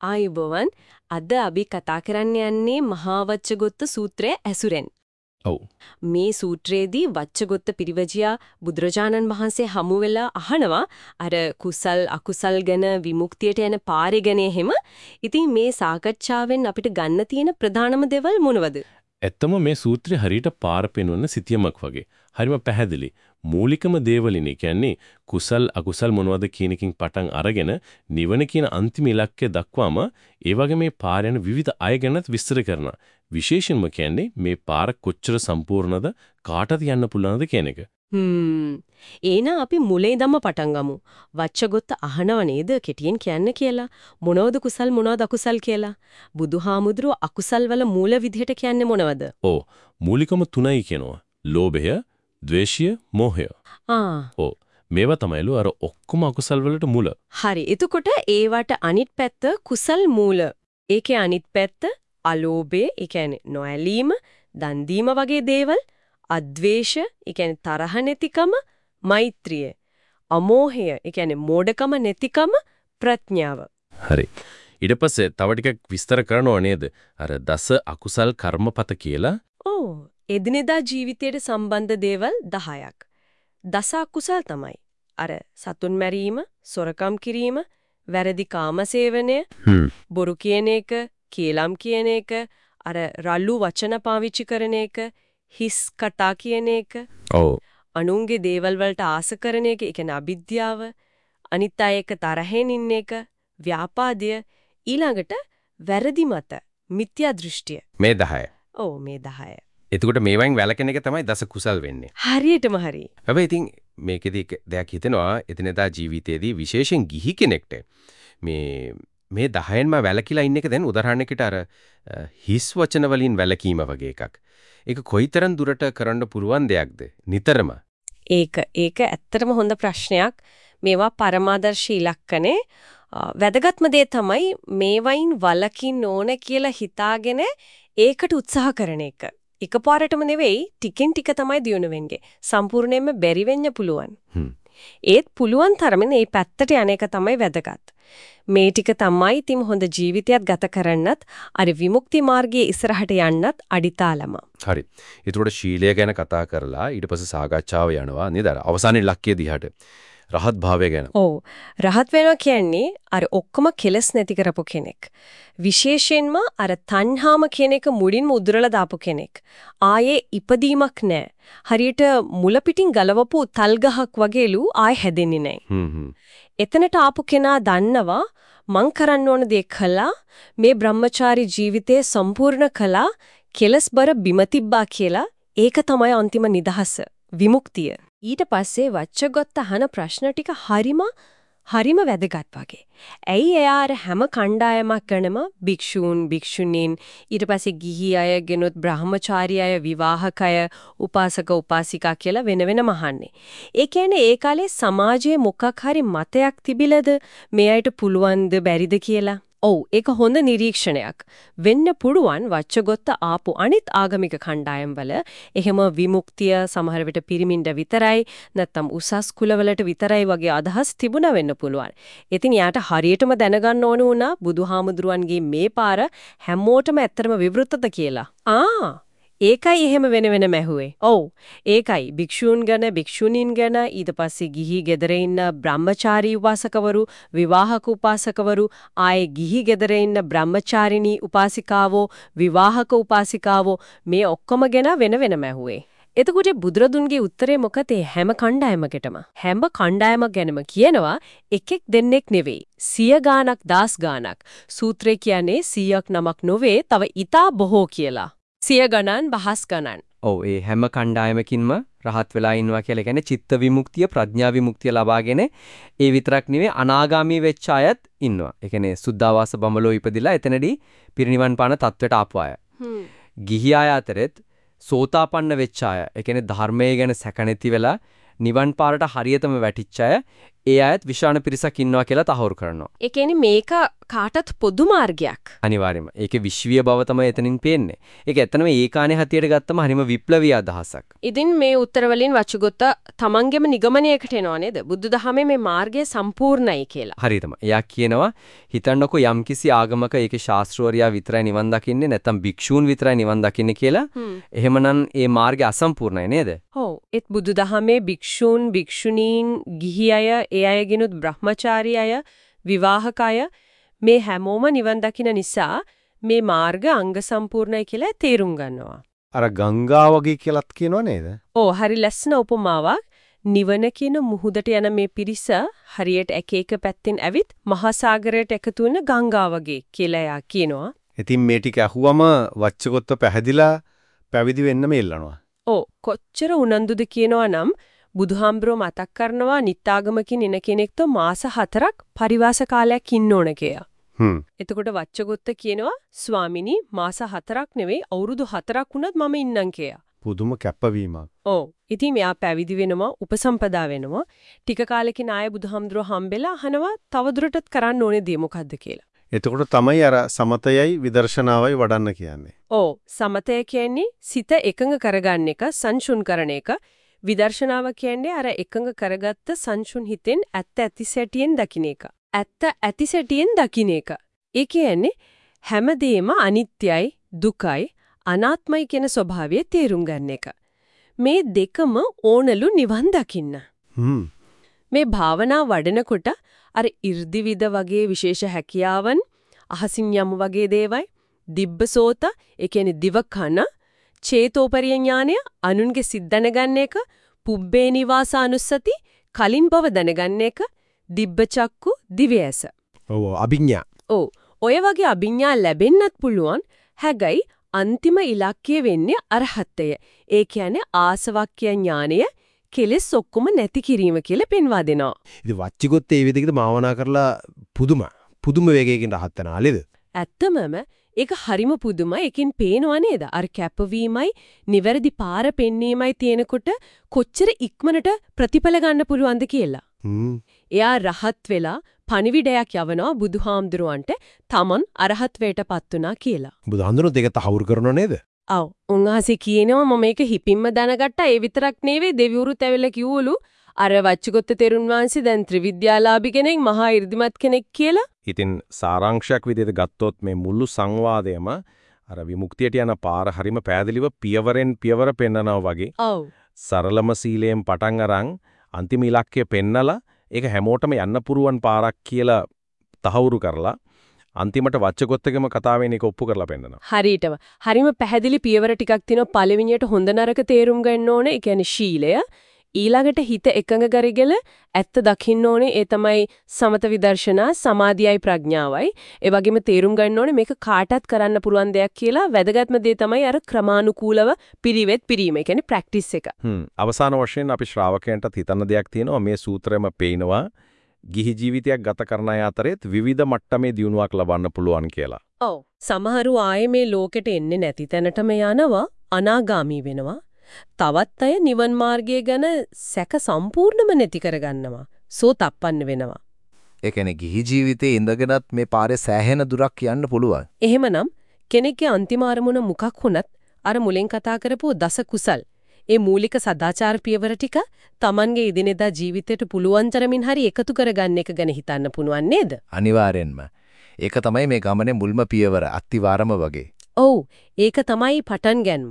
ආයුබෝවන් අද අපි කතා කරන්න යන්නේ මහා වච්චගොත්ත සූත්‍රය ඇසුරෙන්. ඔව්. මේ සූත්‍රයේදී වච්චගොත්ත පිරිවැජියා බුදුරජාණන් වහන්සේ හමු වෙලා අහනවා අර කුසල් අකුසල් ගැන විමුක්තියට යන පාරේ ගැන එහෙම. ඉතින් මේ සාකච්ඡාවෙන් අපිට ගන්න තියෙන ප්‍රධානම දේවල් මොනවද? ඇත්තම මේ සූත්‍රය හරියට පාර පෙන්වන සිතියමක් වගේ. හරිම පැහැදිලි. මූලිකම දේවලිනේ කියන්නේ කුසල් අකුසල් මොනවද කියන එකකින් පටන් අරගෙන නිවන කියන අන්තිම ඉලක්කය දක්වාම ඒ වගේ මේ පාර යන විවිධ අය ගැනත් විස්තර කරනවා. විශේෂයෙන්ම කියන්නේ මේ පාර කොච්චර සම්පූර්ණද කාටද යන්න පුළුවන්ද කියන එක. හ්ම්. එහෙනම් අපි මුලින් ඉඳන්ම පටන් ගමු. වච්චගොත්ත අහනව නේද කෙටියෙන් කියන්න කියලා. මොනවද කුසල් මොනවද අකුසල් කියලා. බුදුහාමුදුරුව අකුසල් වල මූල විදිහට කියන්නේ මොනවද? ඔව්. මූලිකම තුනයි කියනවා. ලෝභය, ද්වේෂය, මෝහය. ආ. ඔව්. මේවා තමයිලු අර ඔක්කොම අකුසල් වලට මුල. හරි. එතකොට ඒවට අනිත් පැත්ත කුසල් මූල. ඒකේ අනිත් පැත්ත අලෝභය, ඒ කියන්නේ නොඇලීම, දන් දීම වගේ දේවල්, අද්වේෂ, ඒ කියන්නේ තරහ නැතිකම, මෛත්‍රිය, අමෝහය, ඒ කියන්නේ මෝඩකම නැතිකම, ප්‍රඥාව. හරි. ඊට පස්සේ තව ටිකක් විස්තර කරනව නේද? අර දස අකුසල් කර්මපත කියලා. ඔව්. එදිනෙදා ජීවිතයට සම්බන්ධ දේවල් 10ක්. දස අකුසල් තමයි. අර සතුන් මැරීම, සොරකම් කිරීම, වැරදි කාමසේවනය, බොරු කියන එක, කේලම් කියන එක, අර රළු වචන පාවිච්චි කරන එක, හිස් කතා කියන එක, ඔව්. අනුන්ගේ දේවල් වලට ආස කරන එක, ඒ කියන්නේ අවිද්‍යාව, අනිත් අය එක තරහෙන් ඉන්න එක, ව්‍යාපාදය, ඊළඟට වැරදි මත, මිත්‍යා දෘෂ්ටිය. මේ 10. ඔව් මේ 10. එතකොට මේවෙන් වැළකෙන එක තමයි දස කුසල් වෙන්නේ. හරියටම හරි. හැබැයි ඉතින් මේකෙදි දෙයක් හිතෙනවා එදිනෙදා ජීවිතයේදී විශේෂයෙන් ගිහි කෙනෙක්ට මේ මේ 10න්ම වැළකීලා ඉන්න එක දැන් උදාහරණයකට අර හිස් වචන වලින් වැළකීම වගේ එකක්. ඒක කොයිතරම් දුරට කරන්න පුළුවන් දෙයක්ද? නිතරම. ඒක ඒක ඇත්තටම හොඳ ප්‍රශ්නයක්. මේවා පරමාදර්ශී ඉලක්කනේ. වැදගත්ම දේ තමයි මේවයින් වලකින් ඕන කියලා හිතාගෙන ඒකට උත්සාහ කරන එක. එකපාරටම නෙවෙයි ටිකෙන් ටික තමයි දියුණු වෙන්නේ. සම්පූර්ණයෙන්ම බැරි වෙන්න පුළුවන්. ඒත් පුළුවන් තරමින් මේ පැත්තට යන එක තමයි වැදගත්. මේ ටික තමයි තින් හොඳ ජීවිතයක් ගත කරන්නත් අර විමුක්ති මාර්ගයේ ඉස්සරහට යන්නත් අඩිතාලම. හරි. ඒතකොට ශීලය ගැන කතා කරලා ඊට පස්සේ සාකච්ඡාව යනවා නේද? අවසානයේ ලක්කයේ දිහාට. රහත් භාවය ගැන. ඔව්. රහත් වෙනවා කියන්නේ අර ඔක්කොම කෙලස් නැති කරපු කෙනෙක්. විශේෂයෙන්ම අර තණ්හාම කියන එක මුලින්ම උදුරලා දාපු කෙනෙක්. ආයේ ඉපදීමක් නැහැ. හරියට මුල පිටින් ගලවපු තල් ගහක් වගේලු ආය හැදෙන්නේ නැහැ. එතනට ආපු කෙනා දන්නවා මං කරන්න ඕන දේ කළා මේ බ්‍රහ්මචාරි ජීවිතේ සම්පූර්ණ කළා කෙලස්බර බිම තිබ්බා කියලා. ඒක තමයි අන්තිම නිදහස විමුක්තිය. ඊට පස්සේ වච්චගොත්ත අහන ප්‍රශ්න ටික හරිම හරිම වැදගත් වගේ. ඇයි එයා අර හැම කණ්ඩායමක් කරනම භික්ෂූන් භික්ෂුණීන් ඊට පස්සේ ගිහි අය ගෙනුත් බ්‍රහ්මචාරී අය විවාහක අය උපාසක උපාසිකා කියලා වෙන වෙනම අහන්නේ. ඒ කියන්නේ ඒ කාලේ සමාජයේ මොකක් හරි මතයක් තිබිලද මේ අයට පුළුවන්ද බැරිද කියලා. ඔව් ඒක හොඳ නිරීක්ෂණයක්. වෙන්න පුළුවන් වච්චගොත්ත ආපු අනිත් ආගමික කණ්ඩායම්වල එහෙම විමුක්තිය සමහර විට පිරිමින්ට විතරයි නැත්නම් උසස් කුලවලට විතරයි වගේ අදහස් තිබුණා වෙන්න පුළුවන්. ඉතින් යාට හරියටම දැනගන්න ඕන වුණා බුදුහාමුදුරුවන්ගේ මේ පාර හැමෝටම ඇත්තටම විවෘතද කියලා. ආ ඒකයි එහෙම වෙන වෙනම ඇහුවේ. ඔව්. ඒකයි භික්ෂූන් ගැන භික්ෂුණීන් ගැන ඊට පස්සේ ගිහි ගෙදර ඉන්න බ්‍රහ්මචාරී උපාසකවරු, විවාහක උපාසකවරු, ආයේ ගිහි ගෙදර ඉන්න බ්‍රහ්මචාරිණී උපාසිකාවෝ, විවාහක උපාසිකාවෝ මේ ඔක්කොම ගැන වෙන වෙනම ඇහුවේ. එතකොට බුදුරදුන්ගේ උත්තරේ මොකද හැම කණ්ඩායමකටම හැම කණ්ඩායමක් ගැනම කියනවා එකෙක් දෙන්නෙක් නෙවෙයි සිය ගානක් දාස් ගානක් සූත්‍රය කියන්නේ 100ක් නමක් නොවේ තව ඊටා බොහෝ කියලා සිය ගණන් බහස් ගණන්. ඔව් ඒ හැම කණ්ඩායමකින්ම රහත් වෙලා ඉන්නවා කියලා කියන්නේ චිත්ත විමුක්තිය ප්‍රඥා විමුක්තිය ලබාගෙන ඒ විතරක් නෙවෙයි අනාගාමී වෙච්ච අයත් ඉන්නවා. ඒ කියන්නේ සුද්ධාවාස බඹලෝ ඉපදිලා එතනදී පිරිනිවන් පාන තත්වයට ආපු අය. ගිහි අය අතරෙත් සෝතාපන්න වෙච්ච අය. ඒ කියන්නේ ධර්මයේ ගැන සැක නැති වෙලා නිවන් පාරට හරියටම වැටිච්ච අය ඒ අයත් විශාල පිරිසක් ඉන්නවා කියලා තහවුරු කරනවා. ඒ කියන්නේ මේක කාටත් පොදු මාර්ගයක්. අනිවාර්යයෙන්ම. ඒකේ විශ්වීය බව තමයි එතනින් පේන්නේ. ඒක ඇත්තනම ඒකානේ හතියට ගත්තම හරිම විප්ලවීය අදහසක්. ඉතින් මේ උත්තර වලින් වචුගොත්ත තමන්ගේම නිගමනයකට එනවා නේද? බුදුදහමේ මේ මාර්ගය සම්පූර්ණයි කියලා. හරියටම. එයා කියනවා හිතන්නකෝ යම්කිසි ආගමක ඒකේ ශාස්ත්‍රවරයා විතරයි නිවන් දකින්නේ නැත්නම් භික්ෂූන් විතරයි නිවන් දකින්නේ කියලා. එහෙමනම් ඒ මාර්ගය අසම්පූර්ණයි නේද? ඔව්. ඒත් බුදුදහමේ භික්ෂූන්, භික්ෂුණීන්, ගිහි අය, ඒ අයගෙනුත් බ්‍රහ්මචාරී අය, විවාහක අය මේ හැමෝම නිවන් දකින නිසා මේ මාර්ග අංග සම්පූර්ණයි කියලා තේරුම් ගන්නවා. අර ගංගා වගේ කියලාත් කියනව නේද? ඕ හරි ලස්සන උපමාවක්. නිවන කියන මුහුදට යන මේ පිරිස හරියට එක එක පැත්තෙන් ඇවිත් මහා සාගරයට එකතු වෙන ගංගා වගේ කියලා යා කියනවා. ඉතින් මේ ටික අහුවම වච්චකොත්ත පැහැදිලා පැවිදි වෙන්න මෙල්ලනවා. ඕ කොච්චර උනන්දුද කියනවා නම් බුදුහාම්බරෝ මතක් කරනවා නිත්තාගමකින් එන කෙනෙක්ට මාස 4ක් පරිවාස කාලයක් ඉන්න ඕන කියලා. හ්ම්. එතකොට වච්චගොත්ත කියනවා ස්වාමිනී මාස 4ක් නෙවෙයි අවුරුදු 4ක් වුණත් මම ඉන්නම් කියලා. පුදුම කැපවීමක්. ඔව්. ඉතින් මෙයා පැවිදි වෙනවා, උපසම්පදා වෙනවා. ටික කාලෙකින් ආය බුදුහාමුදුරුව හම්බෙලා අහනවා තවදුරටත් කරන්න ඕනේ දේ මොකද්ද කියලා. එතකොට තමයි අර සමතයයි විදර්ශනාවයි වඩන්න කියන්නේ. ඔව්. සමතය කියන්නේ සිත එකඟ කරගන්න එක, සංසුන් කරන එක. විදර්ශනාව කියන්නේ අර එකඟ කරගත්ත සංසුන් හිතෙන් ඇත්ත ඇති සැටියෙන් දකින්න එක. ඇත්ත ඇති සැටියෙන් දකින්න එක. ඒ කියන්නේ හැමදේම අනිත්‍යයි, දුකයි, අනාත්මයි කියන ස්වභාවය තේරුම් ගන්න එක. මේ දෙකම ඕනලු නිවන් දකින්න. මේ භාවනා වඩනකොට අර 이르දිවිද වගේ විශේෂ හැකියාවන් අහසින් යමු වගේ දේවල් දිබ්බසෝත ඒ කියන්නේ දිව කන චේතෝපරිය ඥානය අනුන්ගේ සිත් දැනගන්න එක පුබ්බේ නිවාසානුස්සති කලින් බව දැනගන්න එක දිබ්බචක්කු දිවයස ඔව් අභිඥා. ඔව් ඔය වගේ අභිඥා ලැබෙන්නත් පුළුවන් හැබැයි අන්තිම ඉලක්කය වෙන්නේ අරහත්ත්වය ඒ කියන්නේ ආසවක්ඛ්‍ය ඥානය කෙලෙස් ඔක්කොම නැති කිරීම කියලා පෙන්වා දෙනවා ඉතින් වච්චිගොත් ඒ විදිහට භාවනා කරලා පුදුම පුදුම වේගයකින් රහත් වෙනා නේද? ඇත්තමම ඒක හරිම පුදුමයි. එකෙන් පේනවා නේද? අර කැපවීමයි, නිවැරදි පාර පෙන්වීමයි තියෙනකොට කොච්චර ඉක්මනට ප්‍රතිඵල ගන්න පුළුවන්ද කියලා. එයා රහත් වෙලා පණිවිඩයක් යවනවා බුදුහාමුදුරුවන්ට තමන් අරහත් වේටපත් වුණා කියලා. බුදුහාඳුනොත් ඒක තහවුරු කරනව නේද? ඔව්. උන්වහන්සේ කියනවා මම මේක හිපින්ම දැනගත්තා. ඒ විතරක් නෙවෙයි දෙවිවරුත් ඇවිල්ලා කිව්වලු අර වච්චගොත්ත තෙරුන් වහන්සේ දැන් ත්‍රිවිද්‍යාලාභි කෙනෙක් මහා 이르දිමත් කෙනෙක් කියලා. ඉතින් සාරාංශයක් විදිහට ගත්තොත් මේ මුළු සංවාදයම අර විමුක්තියට යන පාර හරිම පෑදලිව පියවරෙන් පියවර පෙන්නනවා වගේ ඔව්. සරලම සීලයෙන් පටන් අරන් අන්තිම ඉලක්කය පෙන්නලා ඒක හැමෝටම යන්න පුරුවන් පාරක් කියලා තහවුරු කරලා අන්තිමට වච්චගොත්තකම කතාවෙන් ඒක ඔප්පු කරලා පෙන්නනවා. හරියටම. හරිම පැහැදිලි පියවර ටිකක් තියෙනවා. පළවෙනියට හොඳ නරක තේරුම් ගන්න ඕනේ. ඒ කියන්නේ ශීලය. ඊළඟට හිත එකඟ කරගෙන ඇත්ත දකින්න ඕනේ. ඒ තමයි සමත විදර්ශනා, සමාධියයි ප්‍රඥාවයි. ඒ වගේම තේරුම් ගන්න ඕනේ මේක කාටත් කරන්න පුළුවන් දෙයක් කියලා. වැදගත්ම දේ තමයි අර ක්‍රමානුකූලව පිළිවෙත් පිරීම. ඒ කියන්නේ ප්‍රැක්ටිස් එක. හ්ම් අවසාන වශයෙන් අපි ශ්‍රාවකයන්ටත් හිතන්න දෙයක් තියෙනවා මේ සූත්‍රෙම පේනවා ගිහි ජීවිතයක් ගත කරන අය අතරෙත් විවිධ මට්ටමේ දියුණුවක් ලබන්න පුළුවන් කියලා. ඔව්. සමහරු ආයේ මේ ලෝකෙට එන්නේ නැති තැනටම යනවා අනාගාමී වෙනවා. තවත් අය නිවන් මාර්ගය ගැන සැක සම්පූර්ණම නැති කරගන්නවා. සෝතප්පන්න වෙනවා. ඒ කියන්නේ ගිහි ජීවිතේ ඉඳගෙනත් මේ පාරේ සෑහෙන දුරක් යන්න පුළුවන්. එහෙමනම් කෙනෙක්ගේ අන්තිම අරමුණ මොකක් වුණත් අර මුලින් කතා කරපු දස කුසල් ඒ මූලික සදාචාර පියවර ටික Tamanගේ ඉදිනෙදා ජීවිතයට පුළුවන් තරමින් හරි එකතු කරගන්න එක ගැන හිතන්න පුණුවන් නේද? අනිවාර්යෙන්ම. ඒක තමයි මේ ගමනේ මුල්ම පියවර අත්තිවාරම වගේ. ඔව් ඒක තමයි පටන් ගැනීම.